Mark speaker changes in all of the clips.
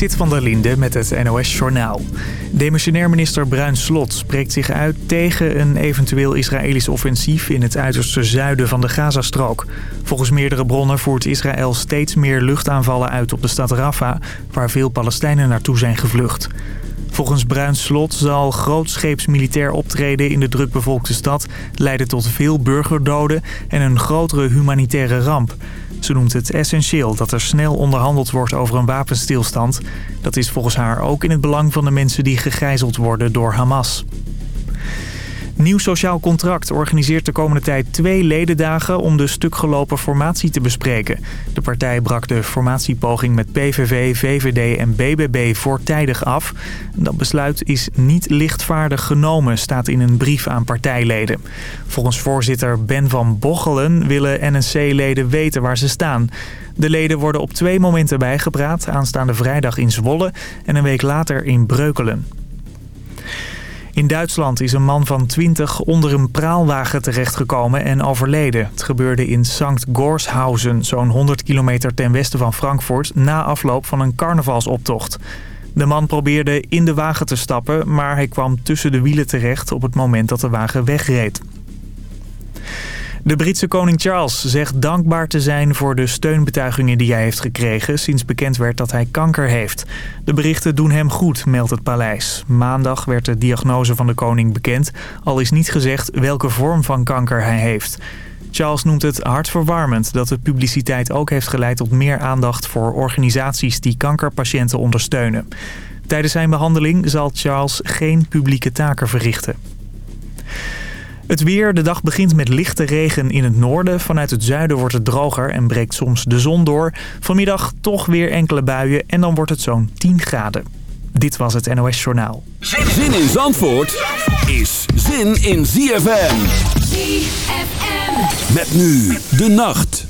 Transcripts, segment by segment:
Speaker 1: Zit van der Linde met het NOS-journaal. Demissionair minister Bruin Slot spreekt zich uit tegen een eventueel Israëlisch offensief in het uiterste zuiden van de Gazastrook. Volgens meerdere bronnen voert Israël steeds meer luchtaanvallen uit op de stad Rafah, waar veel Palestijnen naartoe zijn gevlucht. Volgens Bruin Slot zal grootscheeps militair optreden in de drukbevolkte stad leiden tot veel burgerdoden en een grotere humanitaire ramp. Ze noemt het essentieel dat er snel onderhandeld wordt over een wapenstilstand. Dat is volgens haar ook in het belang van de mensen die gegijzeld worden door Hamas. Nieuw Sociaal Contract organiseert de komende tijd twee ledendagen om de stukgelopen formatie te bespreken. De partij brak de formatiepoging met PVV, VVD en BBB voortijdig af. Dat besluit is niet lichtvaardig genomen, staat in een brief aan partijleden. Volgens voorzitter Ben van Bochelen willen NSC-leden weten waar ze staan. De leden worden op twee momenten bijgepraat, aanstaande vrijdag in Zwolle en een week later in Breukelen. In Duitsland is een man van 20 onder een praalwagen terechtgekomen en overleden. Het gebeurde in St. Gorshausen, zo'n 100 kilometer ten westen van Frankfurt... na afloop van een carnavalsoptocht. De man probeerde in de wagen te stappen, maar hij kwam tussen de wielen terecht... op het moment dat de wagen wegreed. De Britse koning Charles zegt dankbaar te zijn voor de steunbetuigingen die hij heeft gekregen sinds bekend werd dat hij kanker heeft. De berichten doen hem goed, meldt het paleis. Maandag werd de diagnose van de koning bekend, al is niet gezegd welke vorm van kanker hij heeft. Charles noemt het hartverwarmend dat de publiciteit ook heeft geleid tot meer aandacht voor organisaties die kankerpatiënten ondersteunen. Tijdens zijn behandeling zal Charles geen publieke taken verrichten. Het weer. De dag begint met lichte regen in het noorden. Vanuit het zuiden wordt het droger en breekt soms de zon door. Vanmiddag toch weer enkele buien en dan wordt het zo'n 10 graden. Dit was het NOS Journaal.
Speaker 2: Zin in Zandvoort is zin in ZFM. ZFM. Met nu de nacht.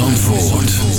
Speaker 3: Zandvoort.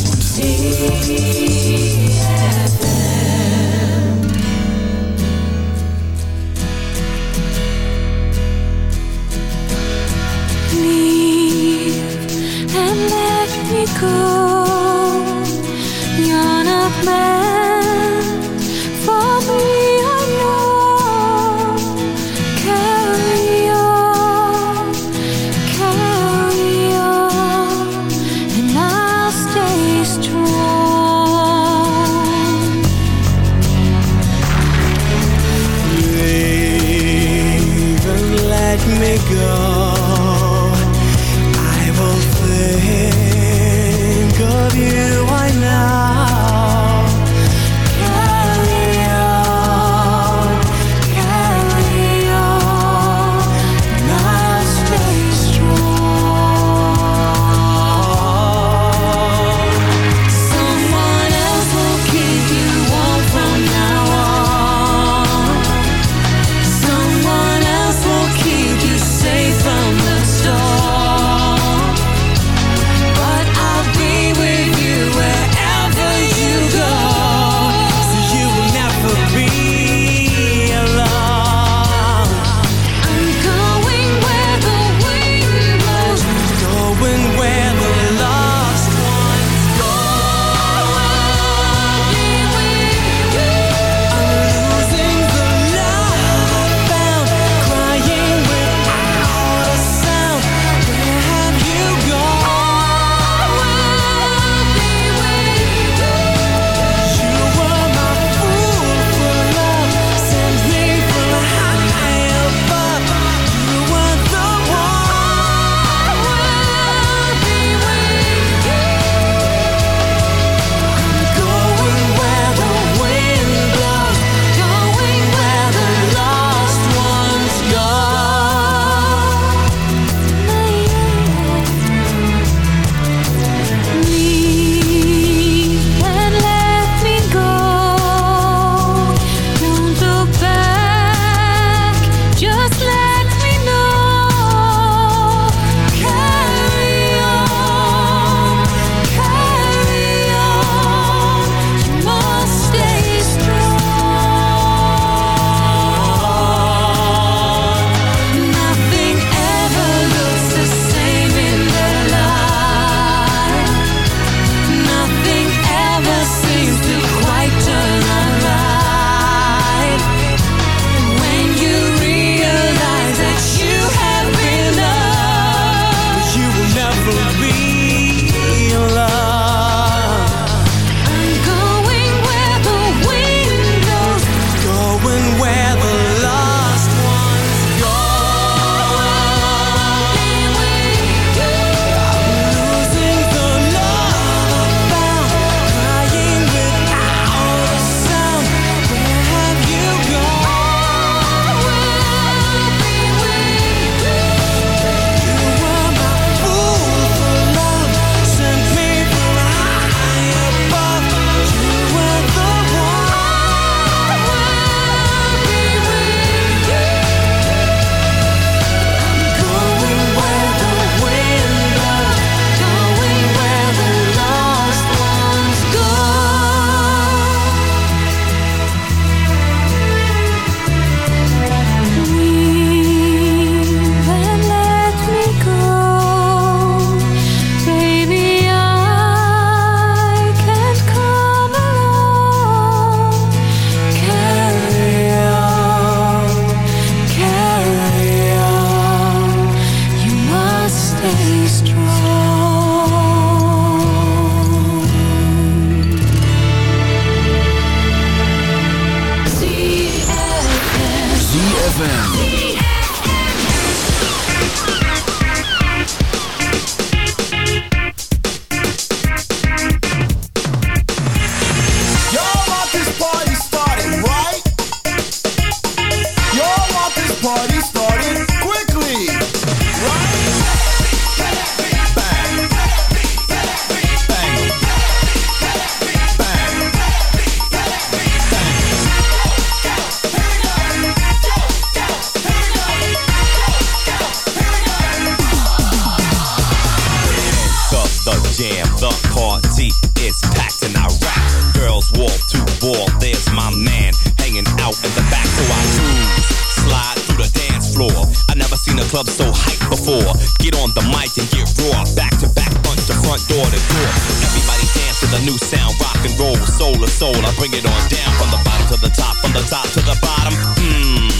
Speaker 3: bring it on down from the bottom to the top, from the top to the bottom. Mmm,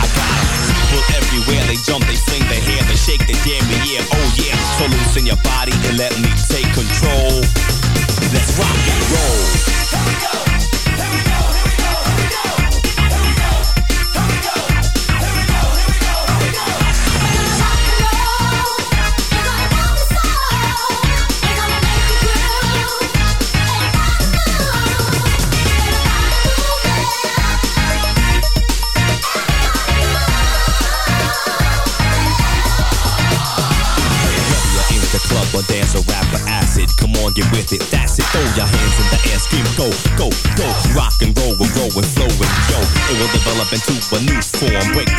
Speaker 3: I got them. People everywhere, they jump, they
Speaker 4: swing, they hair, they
Speaker 5: shake, they damn me, yeah, oh yeah. So loosen your body and
Speaker 3: let me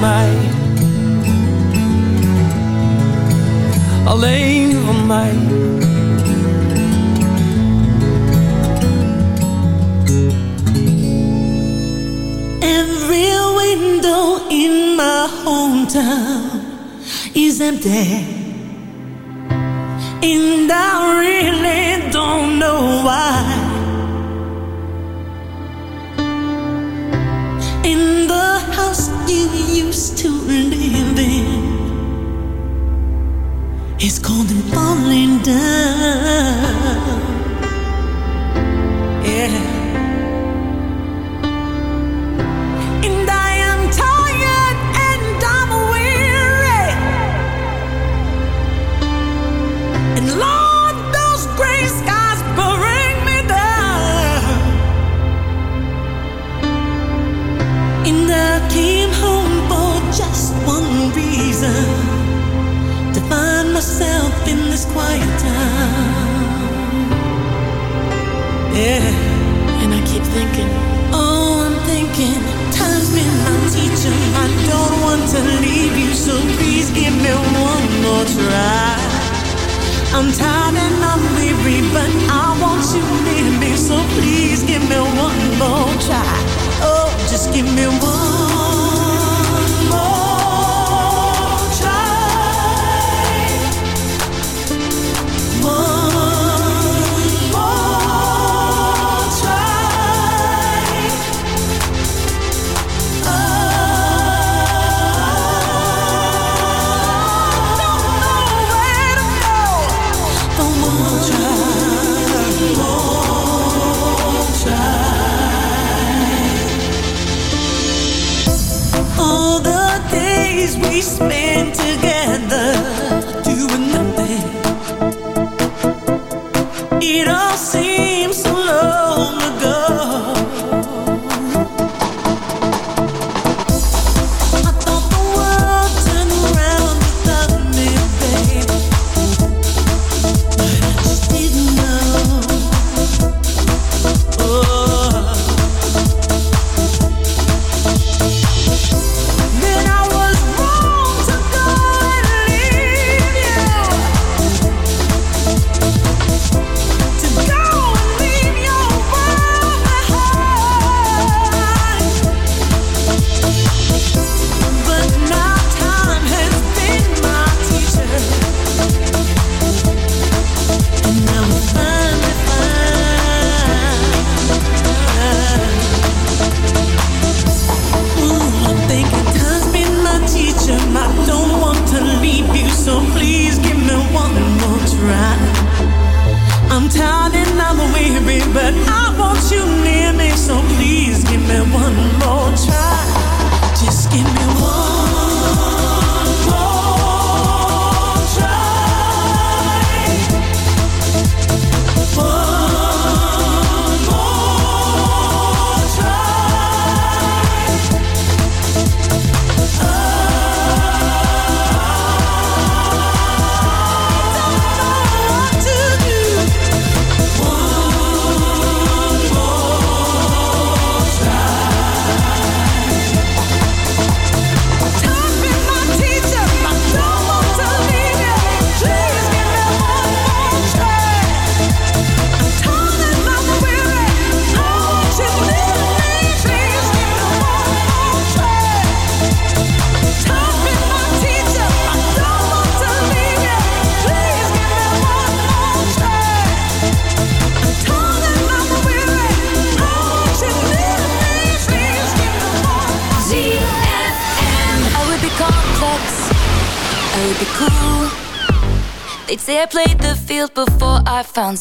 Speaker 6: mij. Alleen van mij.
Speaker 7: Every window in my hometown is empty. And I really don't know why. it's cold and falling down.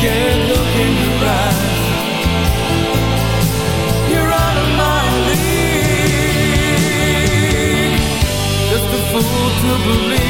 Speaker 8: Can't look in your eyes. You're out of my league. Just a fool to believe.